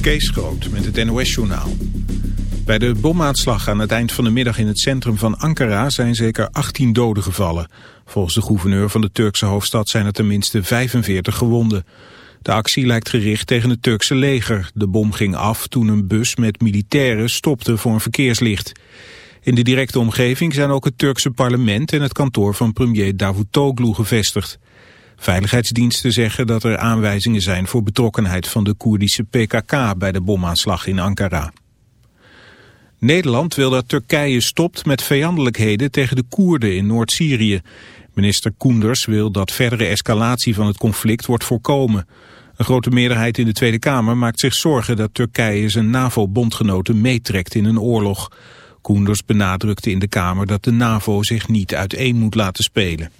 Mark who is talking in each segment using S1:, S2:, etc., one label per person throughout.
S1: Kees Groot met het NOS-journaal. Bij de bomaanslag aan het eind van de middag in het centrum van Ankara zijn zeker 18 doden gevallen. Volgens de gouverneur van de Turkse hoofdstad zijn er tenminste 45 gewonden. De actie lijkt gericht tegen het Turkse leger. De bom ging af toen een bus met militairen stopte voor een verkeerslicht. In de directe omgeving zijn ook het Turkse parlement en het kantoor van premier Davutoglu gevestigd. Veiligheidsdiensten zeggen dat er aanwijzingen zijn voor betrokkenheid van de Koerdische PKK bij de bomaanslag in Ankara. Nederland wil dat Turkije stopt met vijandelijkheden tegen de Koerden in Noord-Syrië. Minister Koenders wil dat verdere escalatie van het conflict wordt voorkomen. Een grote meerderheid in de Tweede Kamer maakt zich zorgen dat Turkije zijn NAVO-bondgenoten meetrekt in een oorlog. Koenders benadrukte in de Kamer dat de NAVO zich niet uiteen moet laten spelen.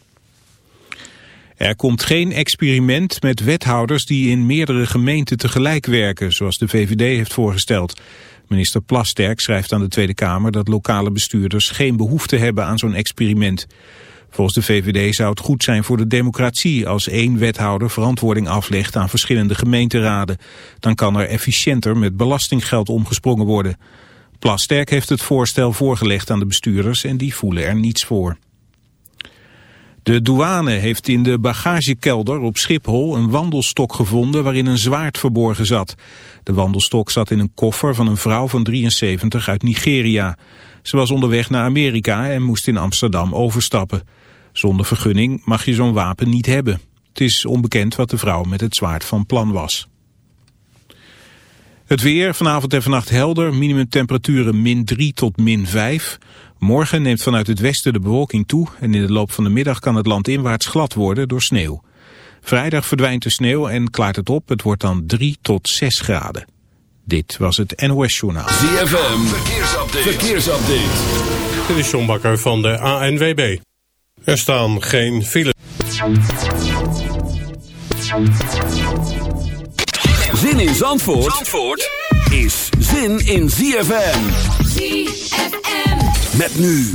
S1: Er komt geen experiment met wethouders die in meerdere gemeenten tegelijk werken, zoals de VVD heeft voorgesteld. Minister Plasterk schrijft aan de Tweede Kamer dat lokale bestuurders geen behoefte hebben aan zo'n experiment. Volgens de VVD zou het goed zijn voor de democratie als één wethouder verantwoording aflegt aan verschillende gemeenteraden. Dan kan er efficiënter met belastinggeld omgesprongen worden. Plasterk heeft het voorstel voorgelegd aan de bestuurders en die voelen er niets voor. De douane heeft in de bagagekelder op Schiphol een wandelstok gevonden waarin een zwaard verborgen zat. De wandelstok zat in een koffer van een vrouw van 73 uit Nigeria. Ze was onderweg naar Amerika en moest in Amsterdam overstappen. Zonder vergunning mag je zo'n wapen niet hebben. Het is onbekend wat de vrouw met het zwaard van plan was. Het weer, vanavond en vannacht helder, minimumtemperaturen min 3 tot min 5. Morgen neemt vanuit het westen de bewolking toe en in de loop van de middag kan het land inwaarts glad worden door sneeuw. Vrijdag verdwijnt de sneeuw en klaart het op. Het wordt dan 3 tot 6 graden. Dit was het NOS Journaal.
S2: ZFM, verkeersupdate. verkeersupdate.
S3: Dit is John Bakker van de ANWB. Er staan geen files.
S2: Zin in Zandvoort, Zandvoort is zin in ZFM.
S4: ZFM.
S2: Met nu.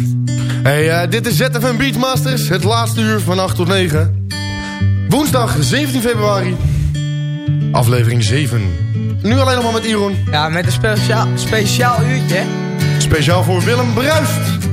S5: Hey, uh, dit is ZFM Beachmasters, het laatste uur van 8 tot 9. Woensdag 17 februari, aflevering 7. Nu alleen nog maar met Iron.
S6: Ja, met een speciaal, speciaal uurtje.
S5: Speciaal voor Willem Bruist.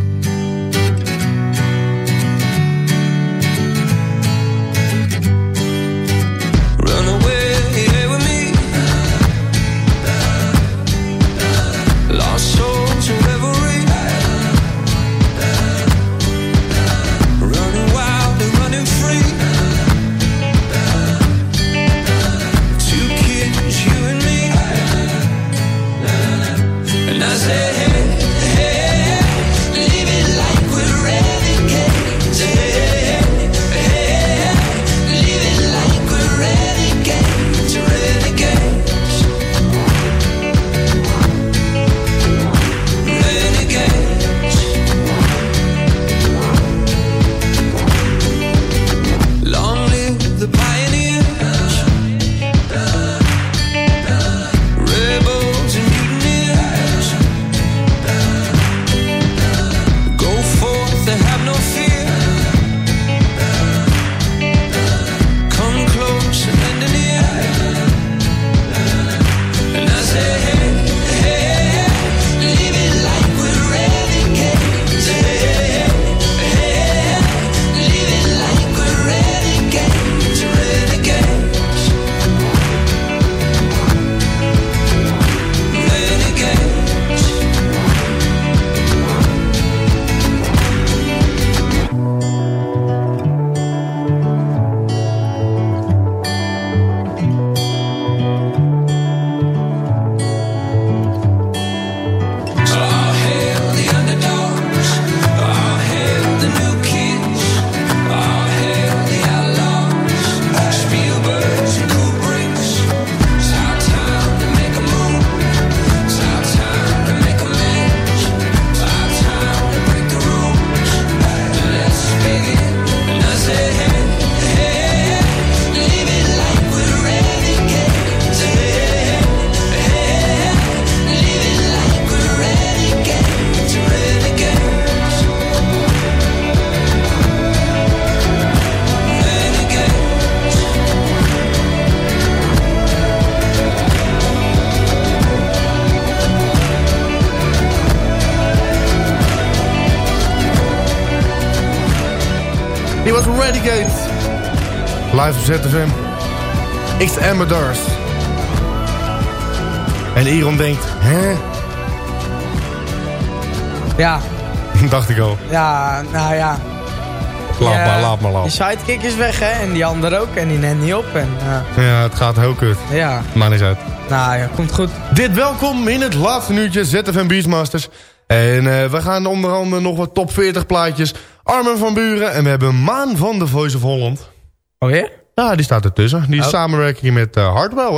S6: Sidekick is weg, hè. En die ander ook. En die net niet op. En eh,
S5: Ja, het gaat heel kut.
S6: ja,
S5: Maar niet uit.
S6: nou ja, komt goed.
S5: Dit welkom in het laatste uurtje ZFM Beachmasters. En eh, we gaan onder andere nog wat top 40 plaatjes. Armen van Buren. En we hebben Maan van de Voice of Holland.
S6: Oh ja?
S5: Ja, die staat ertussen. Die is
S6: Oh.
S5: samenwerking met eh, Hardwell,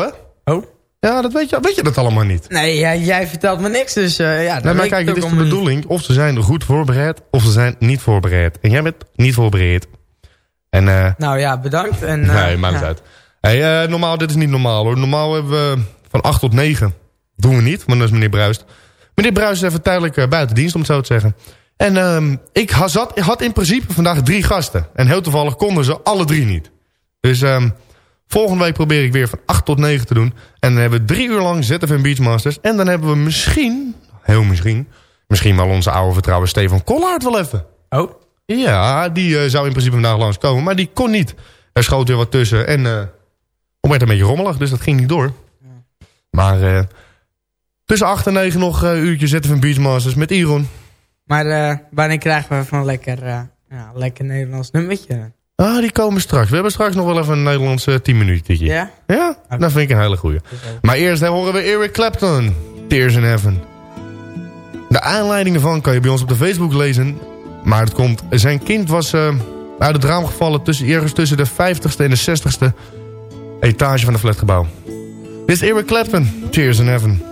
S5: hè?
S6: Oh?
S5: Ja, dat weet je, weet je dat allemaal niet.
S6: Nee, jij, jij vertelt me niks, dus eh, ja.
S5: Nee, maar kijk, het is de bedoeling. Of ze zijn goed voorbereid, of ze zijn niet voorbereid. En jij bent niet voorbereid. En, eh
S6: Nou ja, bedankt. En, eh,
S5: nee, maakt
S6: ja.
S5: uit. Hey, eh, normaal, dit is niet normaal hoor. Normaal hebben we van 8 tot 9. Doen we niet, want dat is meneer Bruist. Meneer Bruist is even tijdelijk buiten dienst, om het zo te zeggen. En ehm, ik ha- zat, ik had in principe vandaag drie gasten. En heel toevallig konden ze alle drie niet. Dus ehm, volgende week probeer ik weer van 8 tot 9 te doen. En dan hebben we drie uur lang ZFM Beachmasters. En dan hebben we misschien, heel misschien... misschien wel onze oude vertrouwen Stefan Kollaert wel even.
S6: Oh?
S5: Ja, die eh, zou in principe vandaag langskomen, maar die kon niet. Er schoot weer wat tussen en eh het werd een beetje rommelig, dus dat ging niet door. Maar eh, tussen 8 en 9 nog een uurtje zetten van Beachmasters met Iron.
S6: Maar eh, wanneer krijgen we van lekker, eh, ja, lekker Nederlands nummertje?
S5: Ah, die komen straks. We hebben straks nog wel even een Nederlandse 10 minuutje.
S6: Ja?
S5: Ja, dat vind ik een hele goeie. Maar eerst horen we Eric Clapton, Tears in Heaven. De aanleiding ervan kan je bij ons op de Facebook lezen. Maar het komt, zijn kind was eh, uit het raam gevallen tussen, ergens tussen de 50ste en de 60ste etage van het flatgebouw. Dit is Eric Clapton, Tears in Heaven.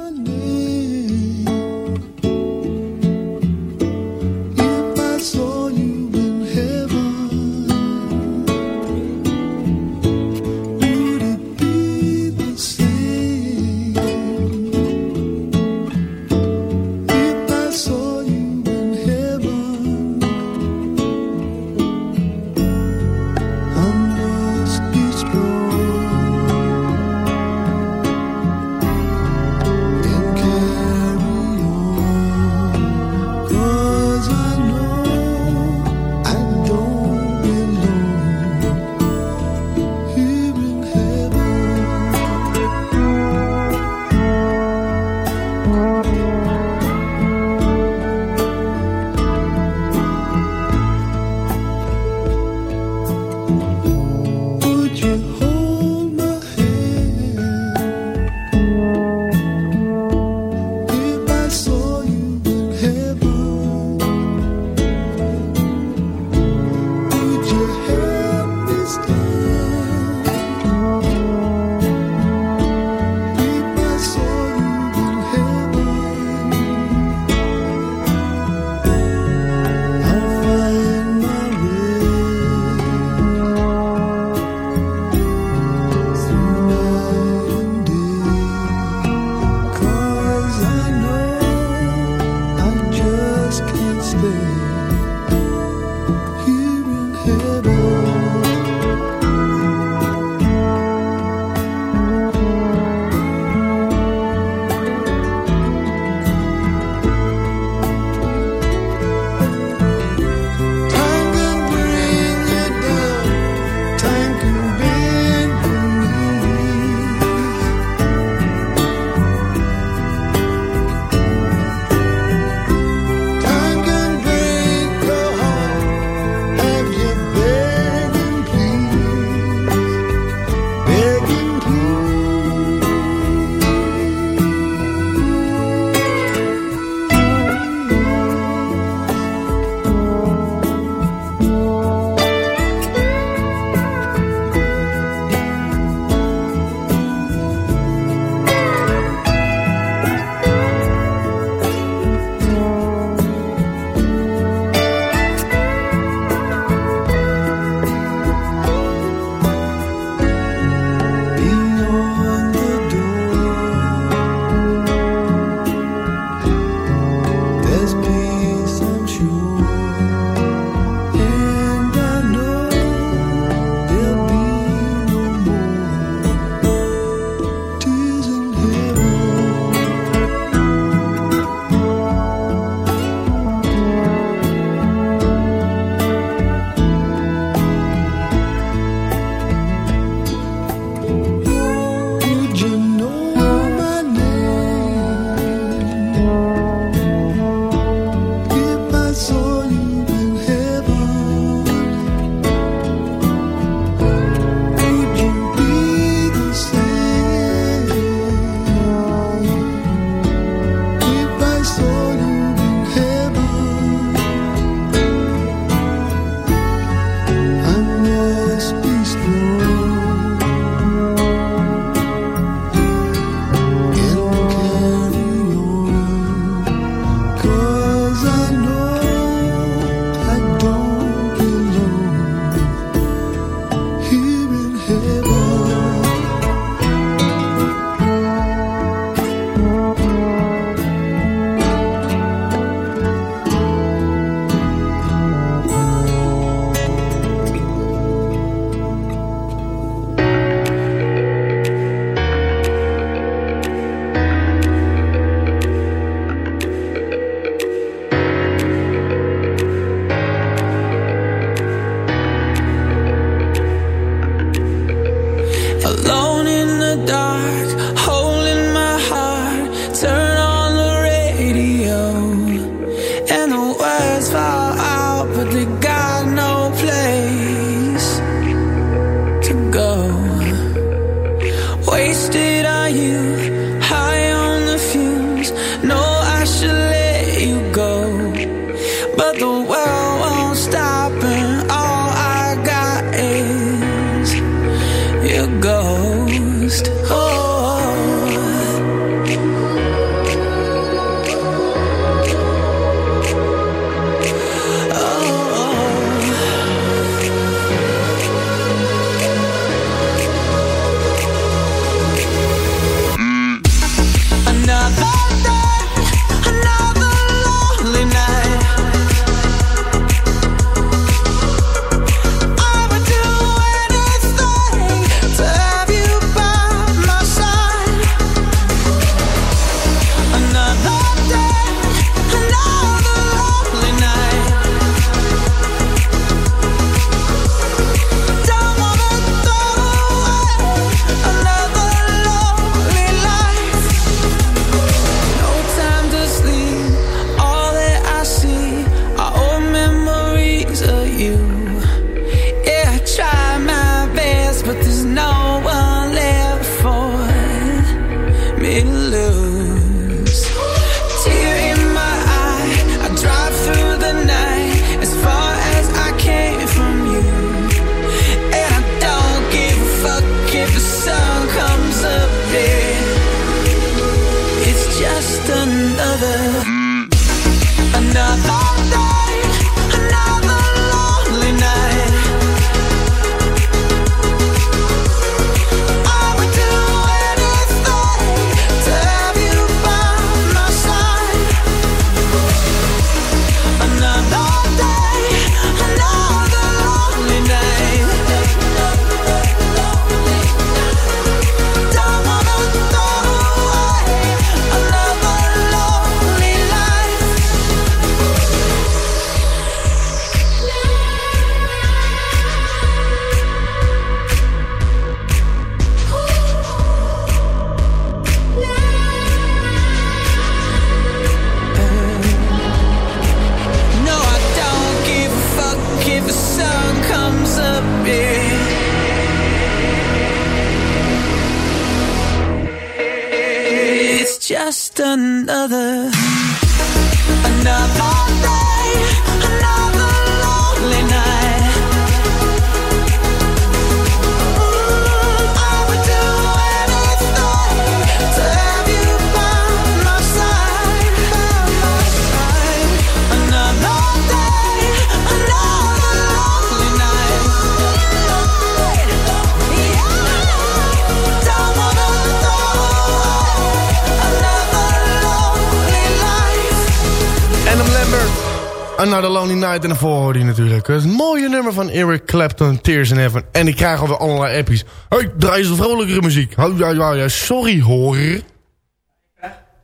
S7: Night.
S5: En daarvoor hoorde je natuurlijk het mooie nummer van Eric Clapton, Tears in Heaven. En ik krijg alweer allerlei appies. Hey, draai eens vrolijkere muziek. Ja, ja, ja, sorry hoor.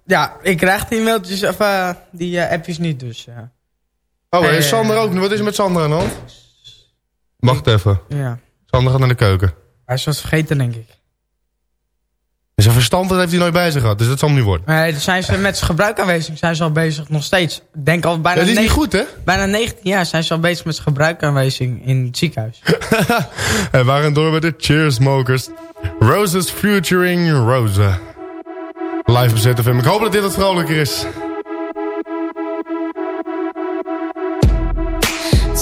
S6: Ja, ik krijg die mailtjes, of eh, die eh, appjes niet, dus ja.
S5: Oh, en
S6: Eh,
S5: Sander ook. Wat is er met Sander aan de hand? Wacht even.
S6: ja.
S5: Sander gaat naar de keuken.
S6: Hij is wat vergeten, denk ik.
S5: Zijn verstand dat heeft hij nooit bij zich gehad. Dus dat zal hem niet worden.
S6: Nee, daar zijn ze met zijn gebruik aanwezig, zijn ze al bezig, nog steeds. Ik denk al bijna,
S5: Dat is niet goed, hè?
S6: bijna 19 jaar zijn ze al bezig met zijn gebruik aanwezig in het ziekenhuis.
S5: en we gaan door met de Cheersmokers. Roses featuring Rosa. Live op ZFM. Ik hoop dat dit wat vrolijker is.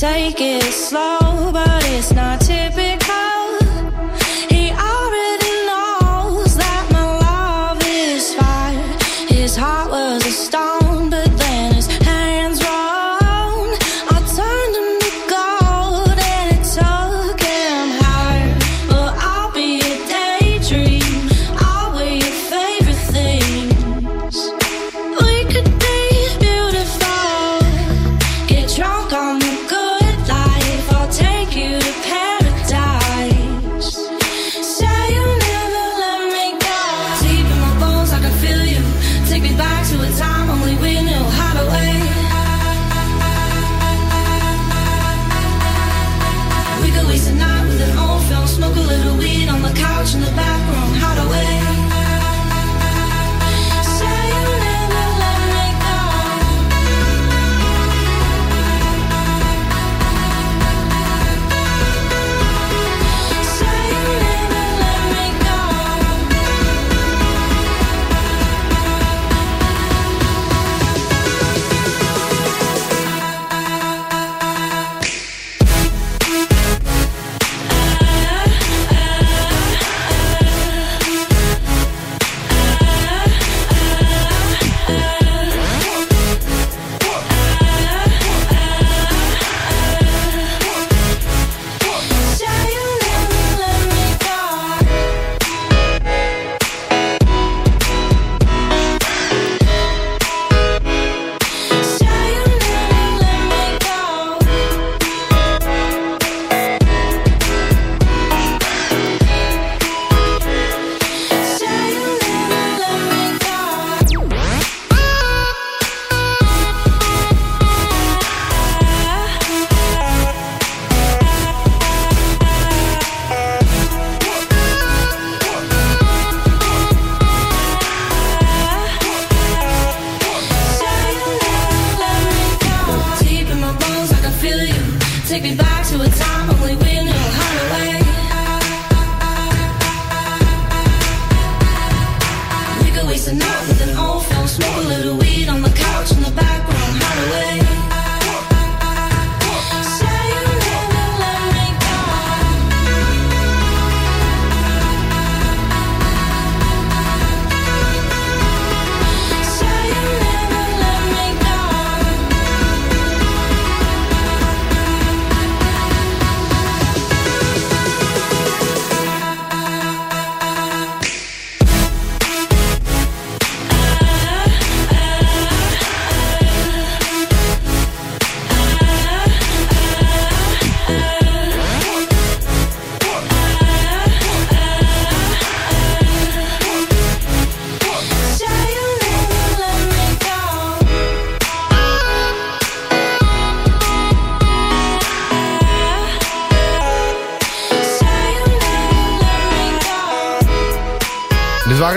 S8: Take it slow, but it's not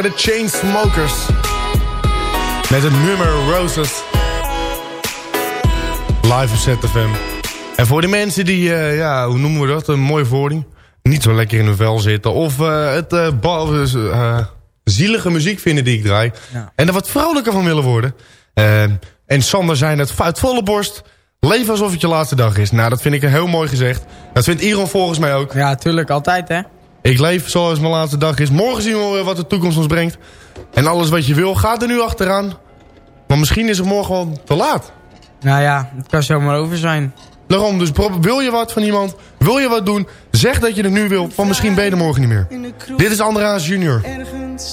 S5: waren de Chainsmokers. Met het nummer Roses. Live op ZFM. En voor de mensen die, eh, ja, hoe noemen we dat? Een mooie voording. Niet zo lekker in hun vel zitten. Of eh, het eh, zielige muziek vinden die ik draai.
S6: Ja.
S5: En er wat vrolijker van willen worden. Eh, en Sander zei het uit volle borst. Leef alsof het je laatste dag is. Nou, dat vind ik heel mooi gezegd. Dat vindt Iron volgens mij ook.
S6: Ja, tuurlijk, altijd hè.
S5: Ik leef zoals mijn laatste dag is. Morgen zien we weer wat de toekomst ons brengt. En alles wat je wil, gaat er nu achteraan. Maar misschien is het morgen wel te laat.
S6: Nou ja, het kan zomaar over zijn.
S5: Daarom, dus wil je wat van iemand? Wil je wat doen? Zeg dat je het nu wil, van misschien ben je er morgen niet meer. Dit is Andreas Junior.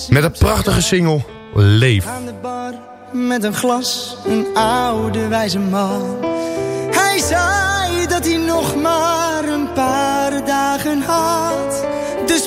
S5: Met een prachtige single, Leef.
S9: aan de bar met een glas, een oude wijze man. Hij zei dat hij nog maar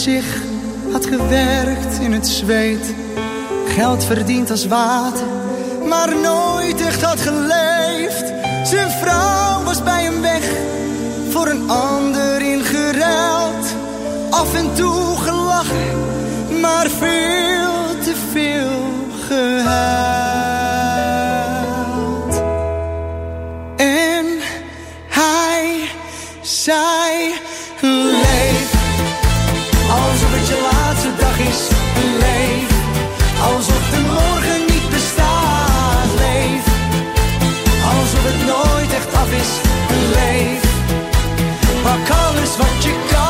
S9: zich had gewerkt in het zweet. Geld verdiend als water, maar nooit echt had geleefd. Zijn vrouw was bij hem weg, voor een ander ingeruild. Af en toe gelachen, maar veel te veel gehuild. En hij zei, is, leef. Pak alles wat je kan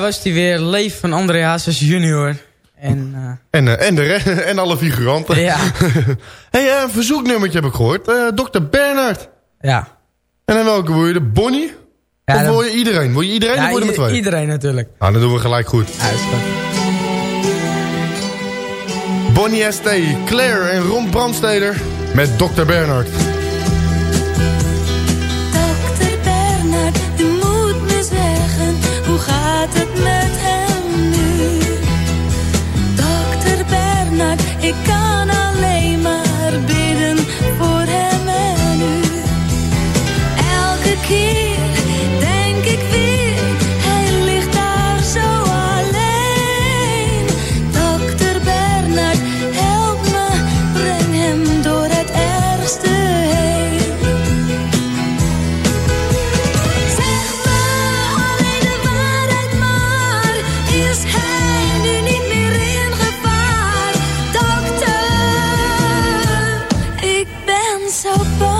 S6: daar was hij weer. Leef van André Hazes junior. En, eh,
S5: En, eh, en, de en alle figuranten.
S6: ja,
S5: hey, eh, een verzoeknummertje heb ik gehoord. Eh Dr. Bernhard.
S6: ja.
S5: En dan welke wil je? De Bonnie?
S6: ja
S5: of
S6: dan-
S5: wil je iedereen? Wil je iedereen
S6: ja,
S5: of wil je er twee?
S6: iedereen natuurlijk.
S5: Nou, dan doen we gelijk goed.
S6: Uitslag.
S5: Bonnie ST, Claire en Ron Brandsteder met Dr. Bernhard.
S4: Ben zo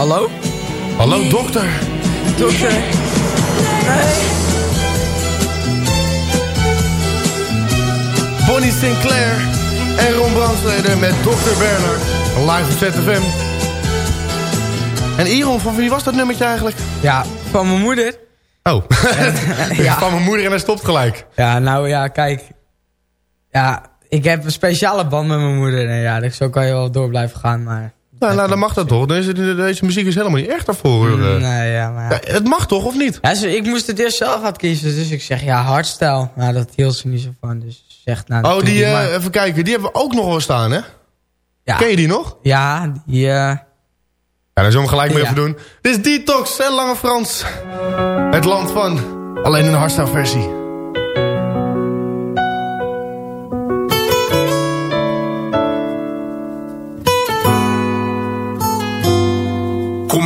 S4: Hallo?
S5: Hallo, dokter.
S6: Dokter.
S5: Bonnie Sinclair en Ron Brandsteder met Dr. Bernhard. Live op ZFM. En Iron, van wie was dat nummertje eigenlijk?
S6: Ja, van mijn moeder.
S5: Oh,
S6: Ja.
S5: van mijn moeder en hij stopt gelijk.
S6: Ja, nou ja, kijk. Ja, ik heb een speciale band met mijn moeder. En ja, dus zo kan je wel door blijven gaan, maar...
S5: Nou, nou dan mag dat toch. Deze, deze muziek is helemaal niet echt daarvoor. eh.
S6: Nee, ja, maar...
S5: Ja, het mag toch, of niet?
S6: Ja, ik moest het eerst zelf gaan kiezen, dus ik zeg ja, hardstyle. Nou, dat hield ze niet zo van, dus ze zegt nou...
S5: Oh, die, eh,
S6: maar.
S5: even kijken, die hebben we ook nog wel staan, hè?
S6: ja,
S5: Ken je die nog?
S6: ja, die... eh,
S5: Ja, dan zullen we hem gelijk maar
S6: Ja.
S5: even doen. Dit is Detox en Lange Frans. Het land van. Alleen een hardstyle versie.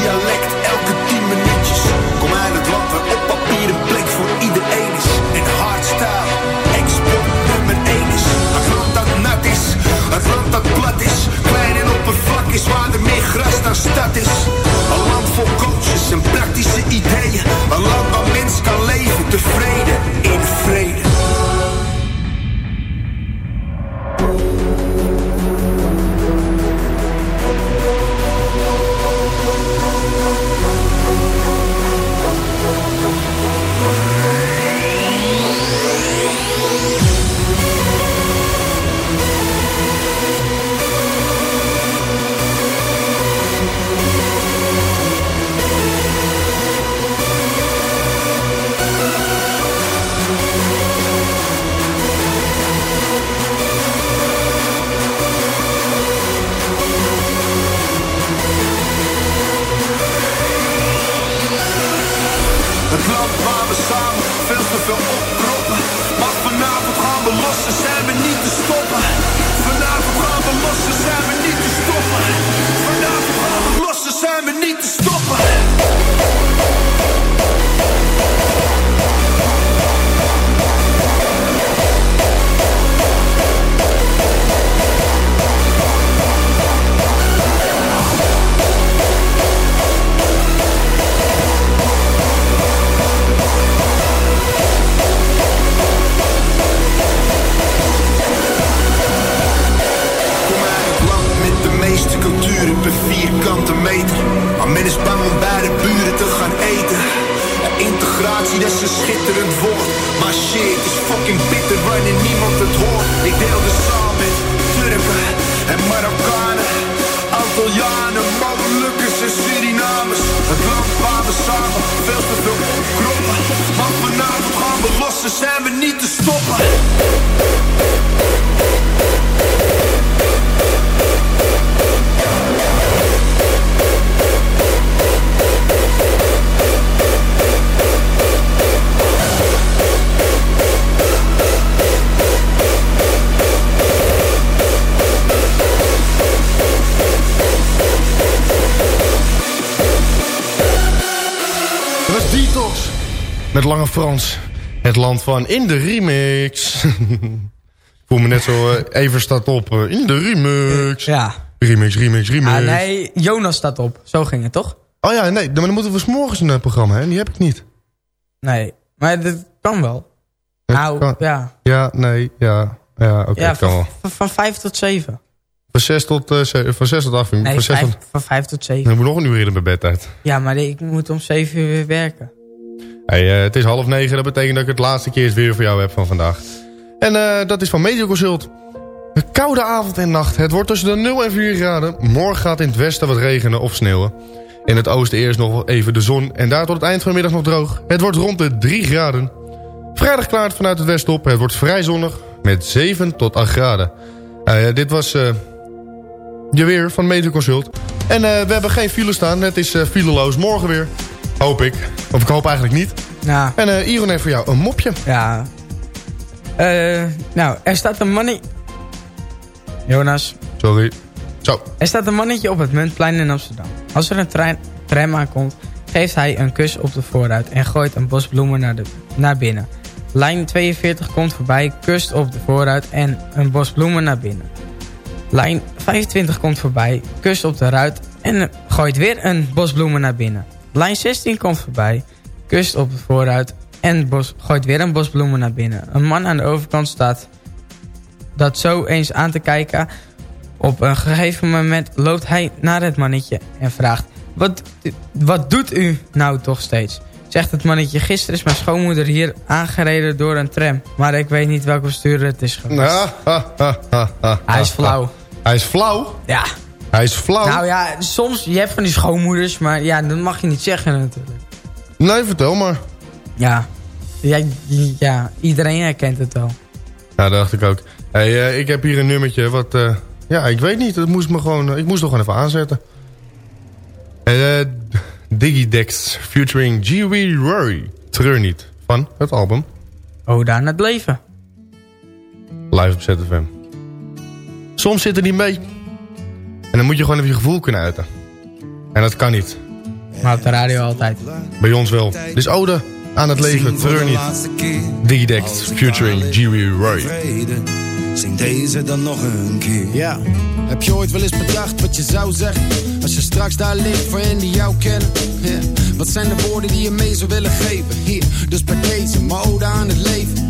S10: Dialect elke tien minuutjes. Kom uit het land waar op papier een plek voor iedereen is. En hardstyle, export nummer één is. Het land dat nat is, het land dat plat is. Klein en oppervlak is waar er meer gras dan stad is. Met
S5: Lange Frans. Het land van In de Remix. Ik voel me net zo... eh, even staat op. eh, in de Remix.
S6: Ja.
S5: Remix, remix, remix.
S6: Ah, nee, Jonas staat op. Zo ging het, toch?
S5: Oh ja, nee. Maar dan moeten we 's morgens een eh, programma, hè? Die heb ik niet.
S6: Nee. Maar dat kan wel.
S5: Het
S6: nou,
S5: kan-
S6: ja.
S5: Ja, nee, ja. Ja, oké,
S6: ja
S5: het kan
S6: van,
S5: wel.
S6: van, van vijf tot zeven.
S5: Van 6 tot, ze- van 6 tot 8 uur.
S6: Nee,
S5: van 6
S6: vijf,
S5: tot...
S6: van vijf tot zeven.
S5: Dan moet nog een uur in mijn bed uit.
S6: Ja, maar ik moet om zeven uur weer werken.
S5: Eh, het is half negen, dat betekent dat ik het laatste keer weer voor jou heb van vandaag. En eh, dat is van Mediaconsult. Een koude avond en nacht. Het wordt tussen de 0 en 4 graden. Morgen gaat in het westen wat regenen of sneeuwen. In het oosten eerst nog even de zon. En daar tot het eind van de middag nog droog. Het wordt rond de 3 graden. Vrijdag klaart vanuit het westen op. Het wordt vrij zonnig met 7 tot 8 graden. Eh, dit was eh, je weer van Mediaconsult. En we hebben geen file staan. Het is fileloos morgen weer. Hoop ik. Of ik hoop eigenlijk niet.
S6: Ja.
S5: En eh Iron heeft voor jou een mopje.
S6: Ja. Eh, nou, er staat een mannetje... Jonas.
S5: Sorry. Zo.
S6: Er staat een mannetje op het Muntplein in Amsterdam. Als er een trein, tram aankomt, geeft hij een kus op de voorruit... en gooit een bos bloemen naar, de, naar binnen. Lijn 42 komt voorbij, kust op de voorruit en een bos bloemen naar binnen. Lijn 25 komt voorbij, kust op de ruit en gooit weer een bos bloemen naar binnen. Lijn 16 komt voorbij, kust op de voorruit en bos, gooit weer een bos bloemen naar binnen. Een man aan de overkant staat dat zo eens aan te kijken. Op een gegeven moment loopt hij naar het mannetje en vraagt... Wat, wat doet u nou toch steeds? Zegt het mannetje, gisteren is mijn schoonmoeder hier aangereden door een tram. Maar ik weet niet welke bestuurder het is geweest. Hij is flauw.
S5: Hij is flauw?
S6: Ja.
S5: Hij is flauw?
S6: Nou ja, soms, je hebt van die schoonmoeders, maar ja, dat mag je niet zeggen natuurlijk.
S5: Nee, vertel maar.
S6: Ja. Ja, ja iedereen herkent het wel.
S5: Ja, dat dacht ik ook. Hey, eh, ik heb hier een nummertje wat... eh, ja, ik weet niet. Dat moest me gewoon, ik moest het gewoon even aanzetten. Eh Digidex featuring G.W. Rory. Treur niet. Van het album.
S6: Oda aan het leven.
S5: Live op ZFM. Soms zit er niet mee. En dan moet je gewoon even je gevoel kunnen uiten. En dat kan niet.
S6: Maar op de radio altijd.
S5: Bij ons wel. Dus Ode aan het leven, treur niet. Digidex featuring G.W. Roy.
S11: Zing deze dan nog een keer. Ja, heb je ooit wel eens bedacht wat je zou zeggen? Als je straks daar ligt voor hen die jou kennen. Ja. Wat zijn de woorden die je mee zou willen geven? Hier, dus bij deze, mijn ode aan het leven.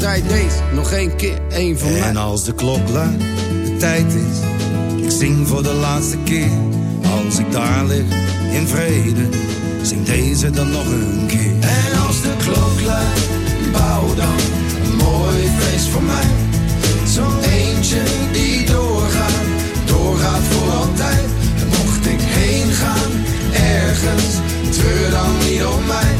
S11: deze, nog één keer, één van mij.
S12: En als de klok luidt, de tijd is, ik zing voor de laatste keer. Als ik daar lig, in vrede, zing deze dan nog een keer.
S11: En als de klok luidt, bouw dan een mooi feest voor mij. Zo'n eentje die doorgaat, doorgaat voor altijd. En mocht ik heen gaan, ergens, treur dan niet op mij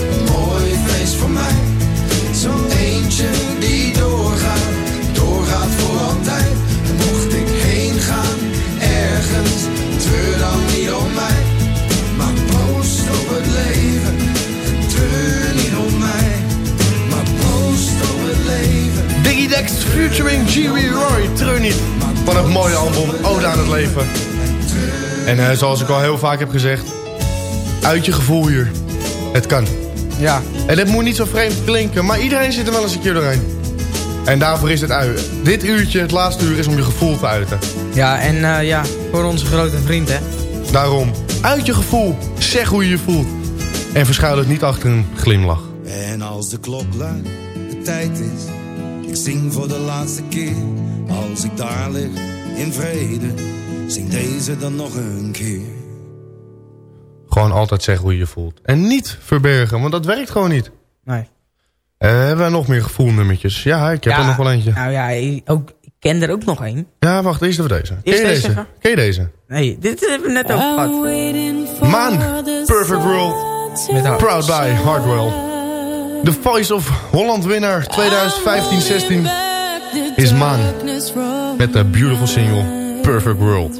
S10: treur dan niet om mij. Maar proost op het leven, en treur niet om mij. Maar proost op het leven.
S5: Diggy Dex featuring G.W. Roy, treur niet. Van het mooie album Ode aan het leven. En uh, zoals ik al heel vaak heb gezegd, uit je gevoel hier. Het kan.
S6: Ja.
S5: En het moet niet zo vreemd klinken, maar iedereen zit er wel eens een keer doorheen. En daarvoor is het uit. Dit uurtje, het laatste uur, is om je gevoel te uiten.
S6: Ja, en uh, ja, voor onze grote vriend, hè.
S5: Daarom, uit je gevoel. Zeg hoe je je voelt. En verschuil het niet achter een glimlach.
S12: En als de klok luidt, de tijd is. Ik zing voor de laatste keer. Als ik daar lig, in vrede. Zing deze dan nog een keer.
S5: Gewoon altijd zeggen hoe je je voelt. En niet verbergen, want dat werkt gewoon niet.
S6: Nee.
S5: Uh, hebben we nog meer gevoelnummertjes? Ja, ik heb
S6: ja,
S5: er nog wel eentje.
S6: Nou ja, ik, ook, ik ken er ook nog één.
S5: Ja, wacht, eerst even deze.
S6: Eerst
S5: Ken je
S6: deze?
S5: deze? Ken je deze?
S6: Nee, dit hebben we net ook gehad.
S5: Maan, Perfect World.
S6: Met.
S5: Proud by Hardwell. The Voice of Holland winnaar 2015-16 is Maan. Met de beautiful single Perfect World.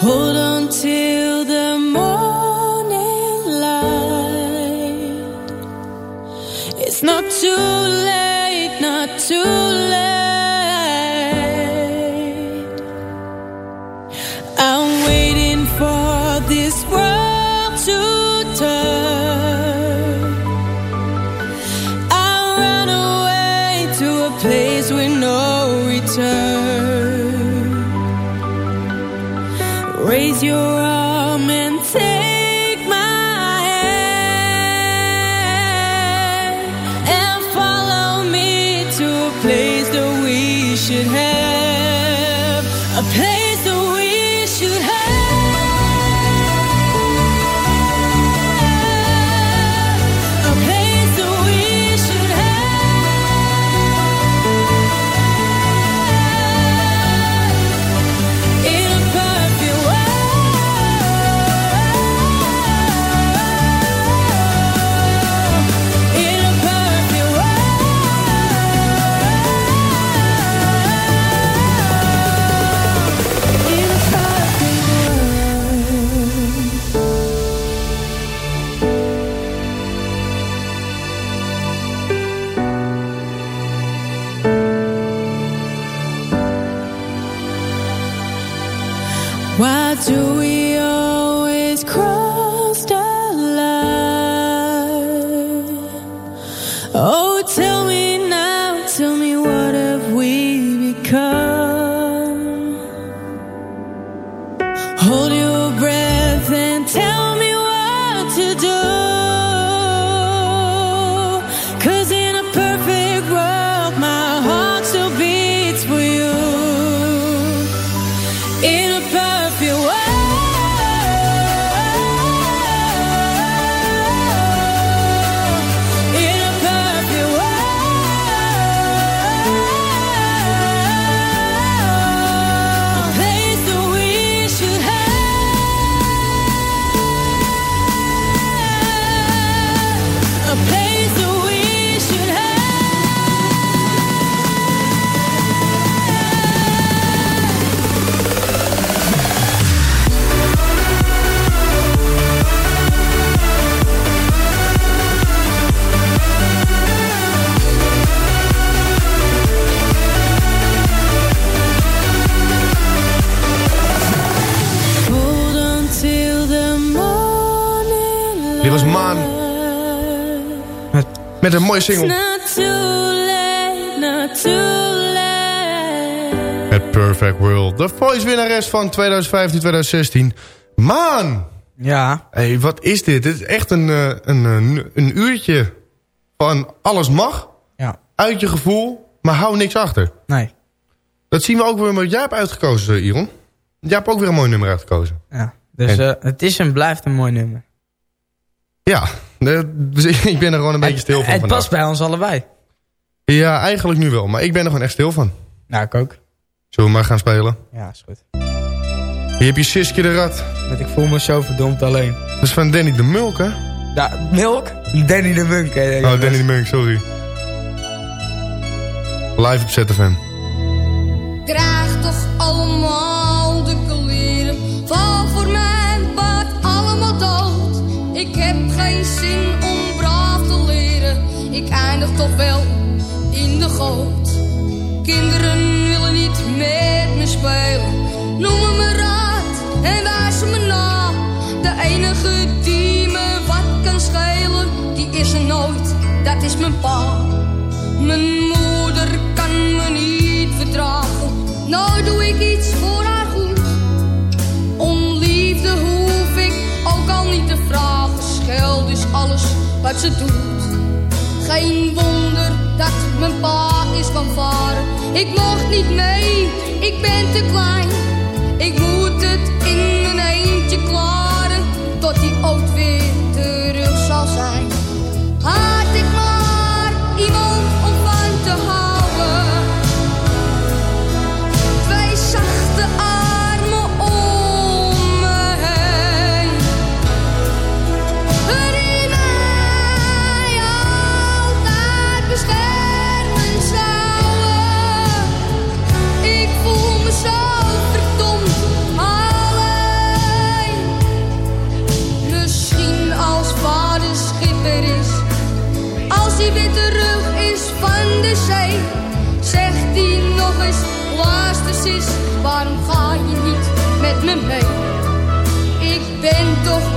S4: Hold on till It's not too late, not too late. I'm waiting for this world to turn. I'll run away to a place with no return. Raise your we should have. A place
S5: Met, een mooie single.
S4: Not too late, not too late.
S5: Het Perfect World. De Voice winnares van 2015-2016. Maan!
S6: Ja.
S5: Hé, hey, wat is dit? Dit is echt een, eh, een, een, een uurtje van alles mag.
S6: Ja.
S5: Uit je gevoel, maar hou niks achter.
S6: Nee.
S5: Dat zien we ook weer met jij hebt uitgekozen, eh, Iron. Jij hebt ook weer een mooi nummer uitgekozen.
S6: Ja. Dus
S5: En-
S6: eh, het is en blijft een mooi nummer.
S5: Ja, eh, dus ik ben er gewoon een beetje stil van
S6: Het
S5: vandaag.
S6: past bij ons allebei.
S5: Ja, eigenlijk nu wel, maar ik ben er gewoon echt stil van.
S6: Nou, ik ook.
S5: Zullen we maar gaan spelen?
S6: Ja, is goed.
S5: Hier heb je Siske de Rat.
S6: Want ik voel me zo verdomd alleen.
S5: Dat is van Danny de Mulk, hè?
S6: Ja, Milk? Danny de Munk. hè,
S5: Oh. Danny de Mulk, sorry. Live op ZFM.
S13: Krijg toch allemaal de kleren. Val zin om braaf te leren. Ik eindig toch wel in de goot. Kinderen willen niet met me spelen. Noemen me raad en wijzen me na. De enige die me wat kan schelen, die is er nooit. Dat is mijn pa. Mijn moeder kan me niet verdragen. Nooit doe ik iets voor Scheld is alles wat ze doet. Geen wonder dat mijn pa is van varen. Ik mocht niet mee, ik ben te klein. Ik moet waarom ga je niet met me mee? Ik ben toch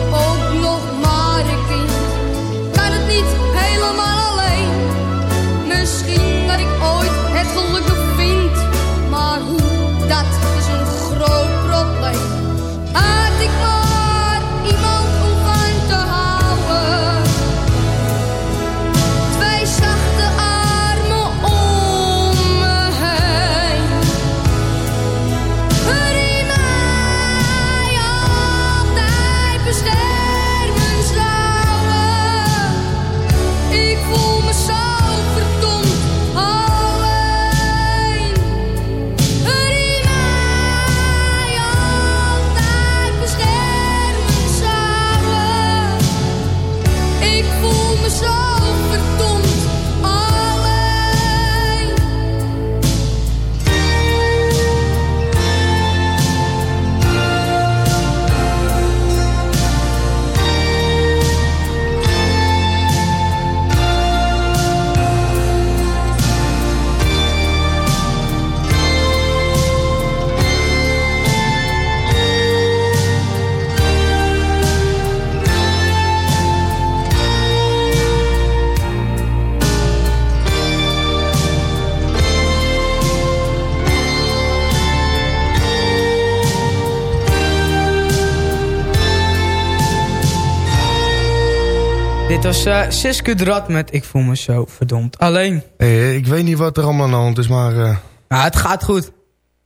S6: Eh Siske Drat met Ik voel me zo verdomd alleen.
S5: Hey, ik weet niet wat er allemaal aan de hand is, maar... eh,
S6: Nou, het gaat goed.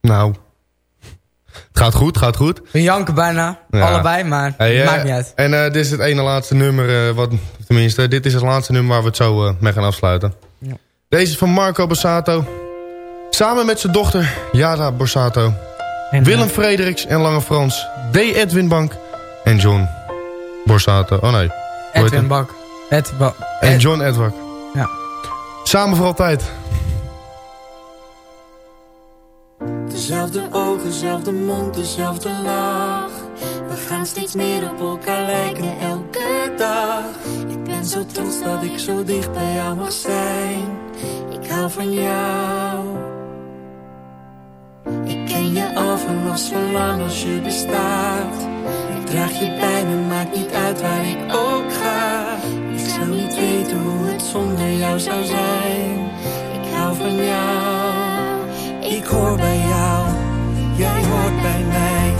S5: nou... Het gaat goed, gaat goed.
S6: We janken bijna.
S5: Ja.
S6: Allebei, maar
S5: Hey,
S6: het
S5: eh,
S6: maakt niet uit.
S5: En dit is het ene laatste nummer, wat, tenminste, dit is het laatste nummer waar we het zo mee gaan afsluiten.
S6: Ja.
S5: Deze is van Marco Borsato. Samen met zijn dochter, Yara Borsato.
S6: En,
S5: Willem Frederiks en Lange Frans. D. Edwin Bank en John Borsato. Oh nee.
S6: Edwin
S5: hem?
S6: Ed, Ba-
S5: En
S6: Ed-
S5: John Edward.
S6: Ja.
S5: Samen voor altijd.
S14: Dezelfde ogen, dezelfde mond, dezelfde lach. We gaan steeds meer op elkaar lijken elke dag. Ik ben zo trots dat ik zo dicht bij jou mag zijn. Ik hou van jou. Ik ken je al vanaf zo lang als je bestaat. Ik draag je bij me, maakt niet uit waar ik ook ga. Weten hoe het zonder jou zou zijn. Ik hou van jou, ik hoor bij jou, jij hoort bij mij.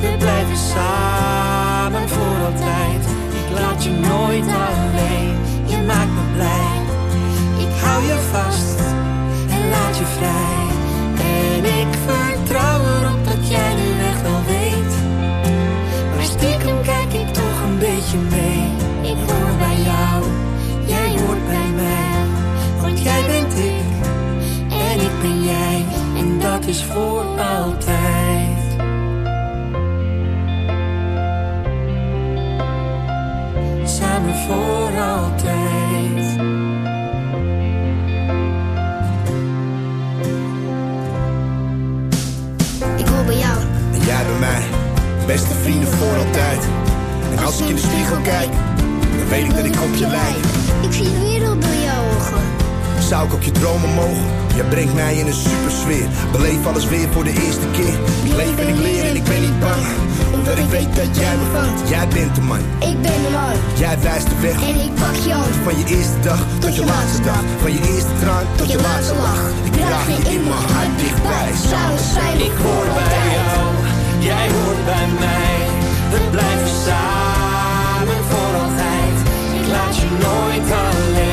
S14: We blijven samen voor altijd. Ik laat je nooit alleen, je maakt me blij. Ik hou je vast en laat je vrij. Is voor altijd. Samen voor altijd.
S15: Ik hoor bij jou.
S10: En jij bij mij, beste vrienden voor altijd. En als ik in de spiegel kijk, dan weet ik dat ik op je lijk.
S15: Ik zie de wereld door jouw ogen.
S10: Zou ik ook je dromen mogen? Jij brengt mij in een supersfeer. Beleef alles weer voor de eerste keer. Ik leef en ik leer en ik ben niet bang. Omdat ik weet dat jij me vangt. Jij bent de man.
S15: Ik ben de man.
S10: Jij wijst de weg.
S15: En ik pak je hand.
S10: Van je eerste dag tot je laatste dag. Van je eerste traan tot je laatste lach. Ik draag je in mijn hart dichtbij. Samen zijn
S14: Ik hoor bij jou, jij hoort bij mij. We blijven samen voor altijd. Ik laat je nooit alleen,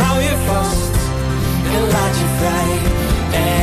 S14: hou je vast en laat je vrij. En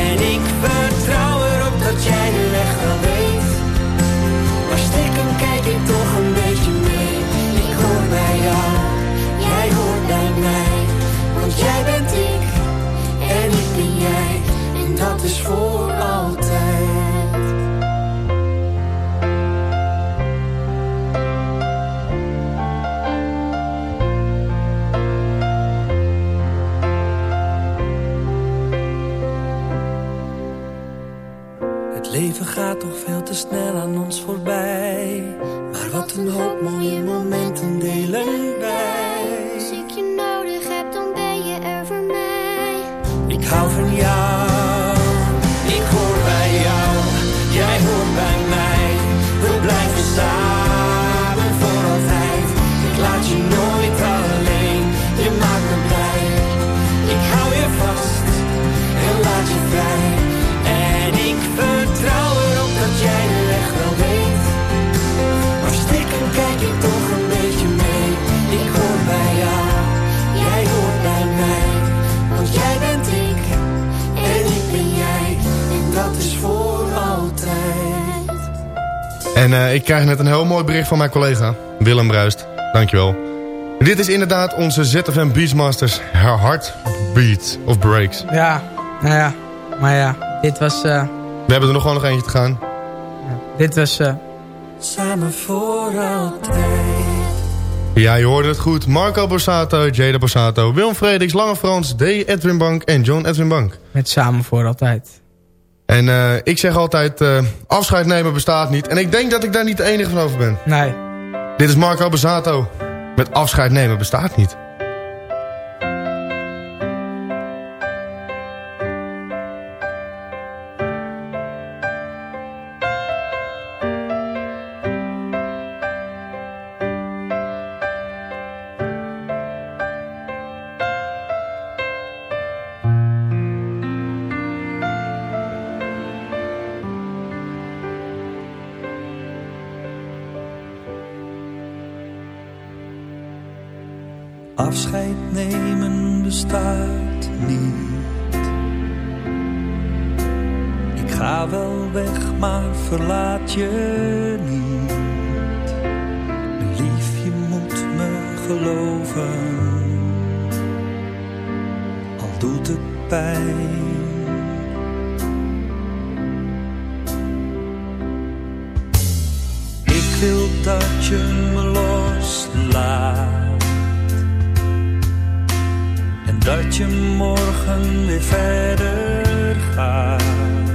S14: leven gaat toch veel te snel aan ons voorbij. Maar wat een hoop mooie momenten delen wij.
S15: Als ik je nodig heb, dan ben je er voor mij.
S14: Ik hou van jou, En
S5: eh, ik krijg net een heel mooi bericht van mijn collega, Willem Bruist. Dankjewel. Dit is inderdaad onze ZFM Beachmasters Heartbeat of Breaks.
S6: Ja, nou ja. Maar ja, dit was... eh,
S5: We hebben er nog gewoon nog eentje te gaan.
S6: dit was... eh,
S14: Samen voor altijd.
S5: Ja, je hoorde het goed. Marco Borsato, Jada Borsato, Willem Frederiks, Lange Frans, D. Edwin Bank en John Edwin Bank.
S6: met Samen voor Altijd.
S5: En eh, ik zeg altijd, eh, afscheid nemen bestaat niet. En ik denk dat ik daar niet de enige van over ben.
S6: Nee.
S5: Dit is Marco Borsato. Met afscheid nemen bestaat niet.
S14: Ga wel weg, maar verlaat je niet. Lief, je moet me geloven. Al doet het pijn. Ik wil dat je me loslaat. En dat je morgen weer verder gaat.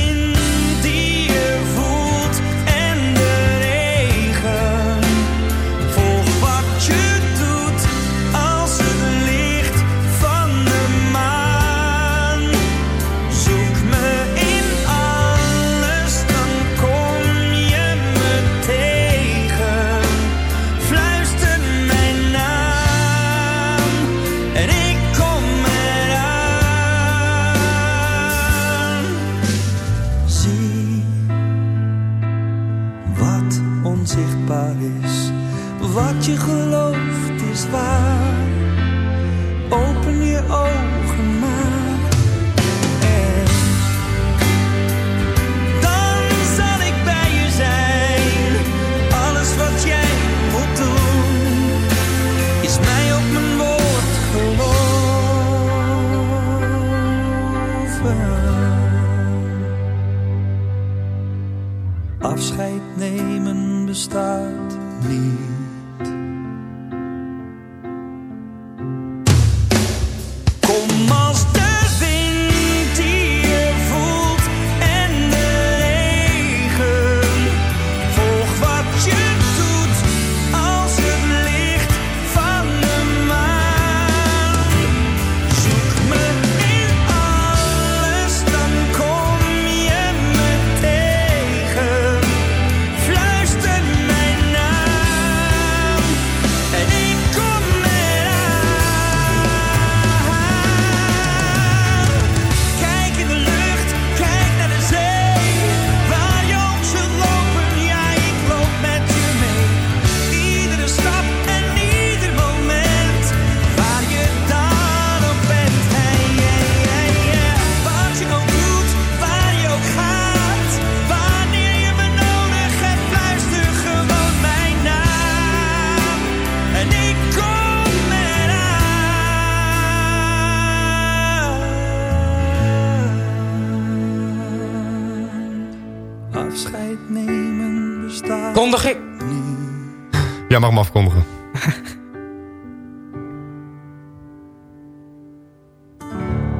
S5: Jij mag hem afkondigen.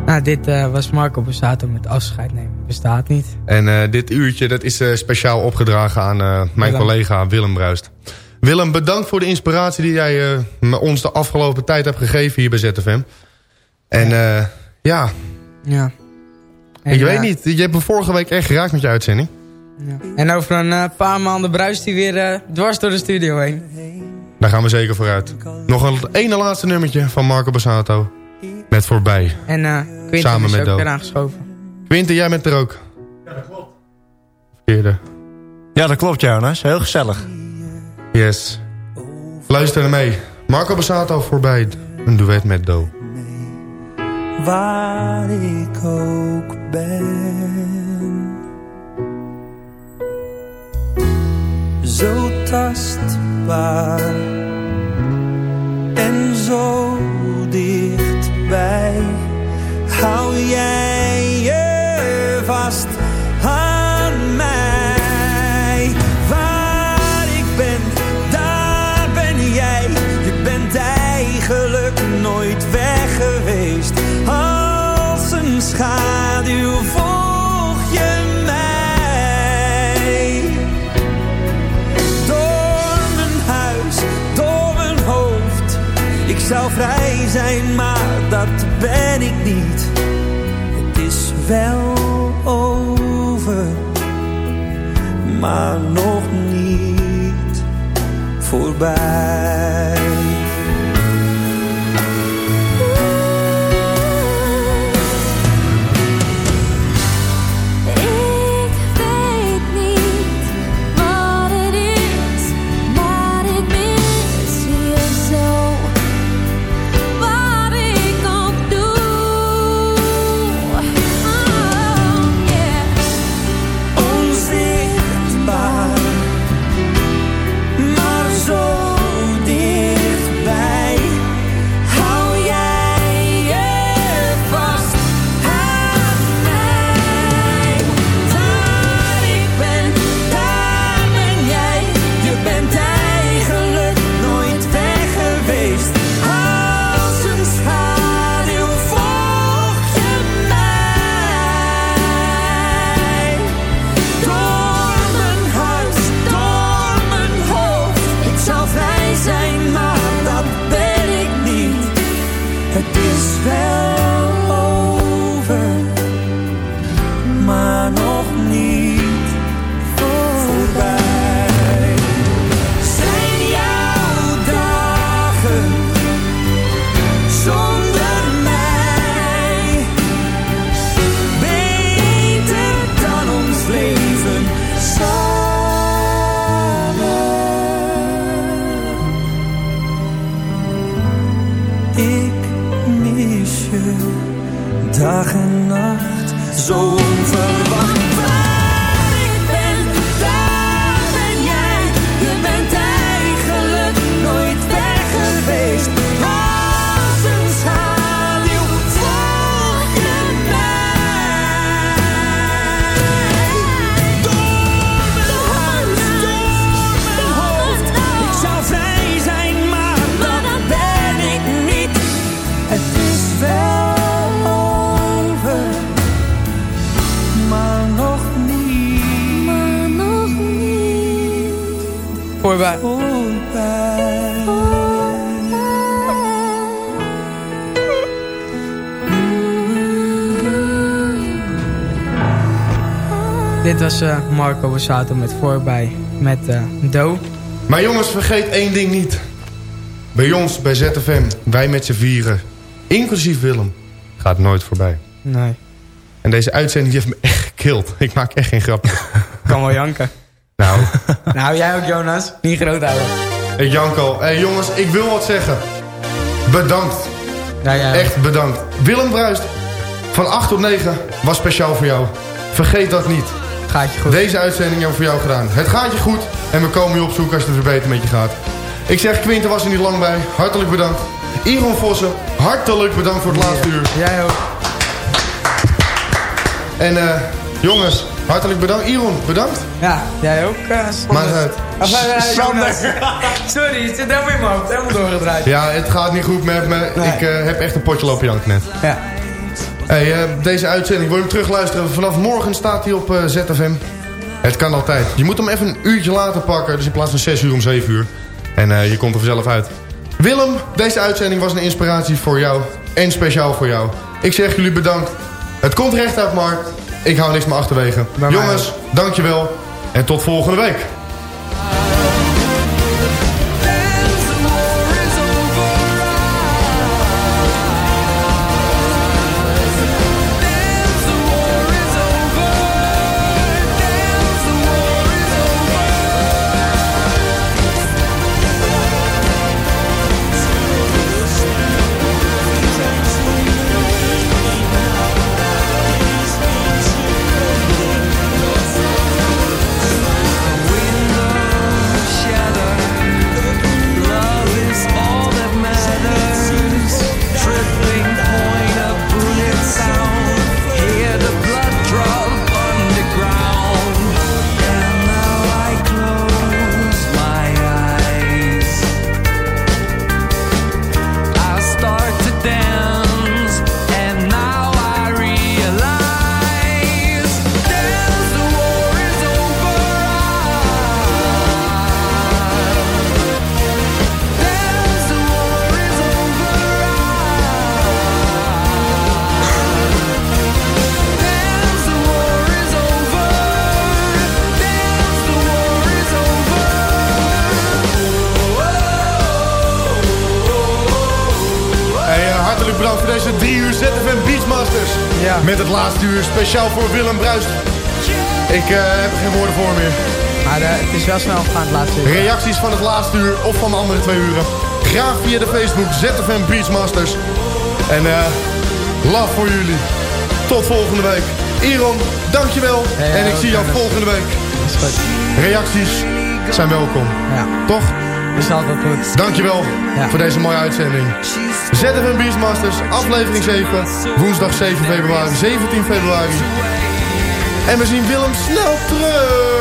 S6: Nou, dit eh, was Marco Borsato met afscheid nemen. Bestaat niet.
S5: En eh, dit uurtje dat is eh, speciaal opgedragen aan mijn
S6: Willem.
S5: collega Willem Bruist. Willem, bedankt voor de inspiratie die jij me- ons de afgelopen tijd hebt gegeven hier bij ZFM. En ja,
S6: Ja. En,
S5: ik weet niet. Je hebt me vorige week echt geraakt met je uitzending.
S6: Ja. En over een eh, paar maanden bruist hij weer eh, dwars door de studio heen.
S5: Daar gaan we zeker vooruit. Nog een ene laatste nummertje van Marco Bassato. Met voorbij.
S6: En eh Quinten
S5: Samen
S6: is
S5: met
S6: ook
S5: Do.
S6: weer aangeschoven.
S5: Quinten, jij bent er ook.
S16: Ja, dat klopt.
S5: Verkeerde.
S16: Ja, dat klopt, Jonas. Heel gezellig.
S5: Yes. Luister naar mee. Marco Bassato voorbij. Een duet met Do.
S8: waar ik ook ben. Zo tastbaar en zo dichtbij. Hou jij je vast vrij zijn, maar dat ben ik niet. Het is wel over, maar nog niet voorbij.
S6: Marco Borsato met Voorbij met uh, Do.
S5: Maar jongens, vergeet één ding niet. Bij ons, bij ZFM, wij met z'n vieren, inclusief Willem, gaat nooit voorbij.
S6: Nee.
S5: En deze uitzending heeft me echt gekild. Ik maak echt geen grapje.
S6: kan wel janken.
S5: Nou.
S6: nou, jij ook Jonas. Niet groot houden.
S5: Ik jank al. Hey, jongens, ik wil wat zeggen. Bedankt.
S6: Ja, ja.
S5: Echt bedankt. Willem Bruist, van 8 tot 9 was speciaal voor jou. Vergeet dat niet.
S6: Gaat je goed.
S5: Deze uitzending hebben we voor jou gedaan. Het gaat je goed en we komen je opzoeken als het er beter met je gaat. Ik zeg, Quinten was er niet lang bij. Hartelijk bedankt. Iron Vossen, hartelijk bedankt voor het laatste uur.
S6: Jij ook.
S5: En uh, jongens, hartelijk bedankt. Iron, bedankt.
S6: Ja, jij ook. Uh,
S5: Maak het uit.
S6: Sander. Sorry, het zit helemaal in mijn hoofd. Helemaal doorgedraaid.
S5: Ja, het gaat niet goed met me. Nee. Ik uh, heb echt een potje lopen janken net.
S6: Ja.
S5: Hey, deze uitzending, wil je hem terugluisteren? Vanaf morgen staat hij op ZFM. Het kan altijd. Je moet hem even een uurtje later pakken. Dus in plaats van 6 uur om 7 uur. En je komt er vanzelf uit. Willem, deze uitzending was een inspiratie voor jou. En speciaal voor jou. Ik zeg jullie bedankt. Het komt recht uit Markt. Ik hou niks meer achterwege. Jongens, dankjewel. En tot volgende week. Uur speciaal voor Willem Bruist. Ik uh, heb geen woorden voor meer.
S6: Maar uh, het is wel snel gegaan het laatste uur.
S5: Reacties van het laatste uur of van de andere twee uren. Graag via de Facebook ZFM Beachmasters. En uh, love voor jullie. Tot volgende week. Iron, dankjewel. En ik zie jou volgende week.
S6: Is goed.
S5: Reacties zijn welkom.
S6: Ja.
S5: Toch?
S6: Is altijd goed.
S5: Dankjewel
S6: ja.
S5: voor deze mooie uitzending. ZFM Beastmasters, aflevering 7. Woensdag 7 februari, 17 februari. En we zien Willem snel terug.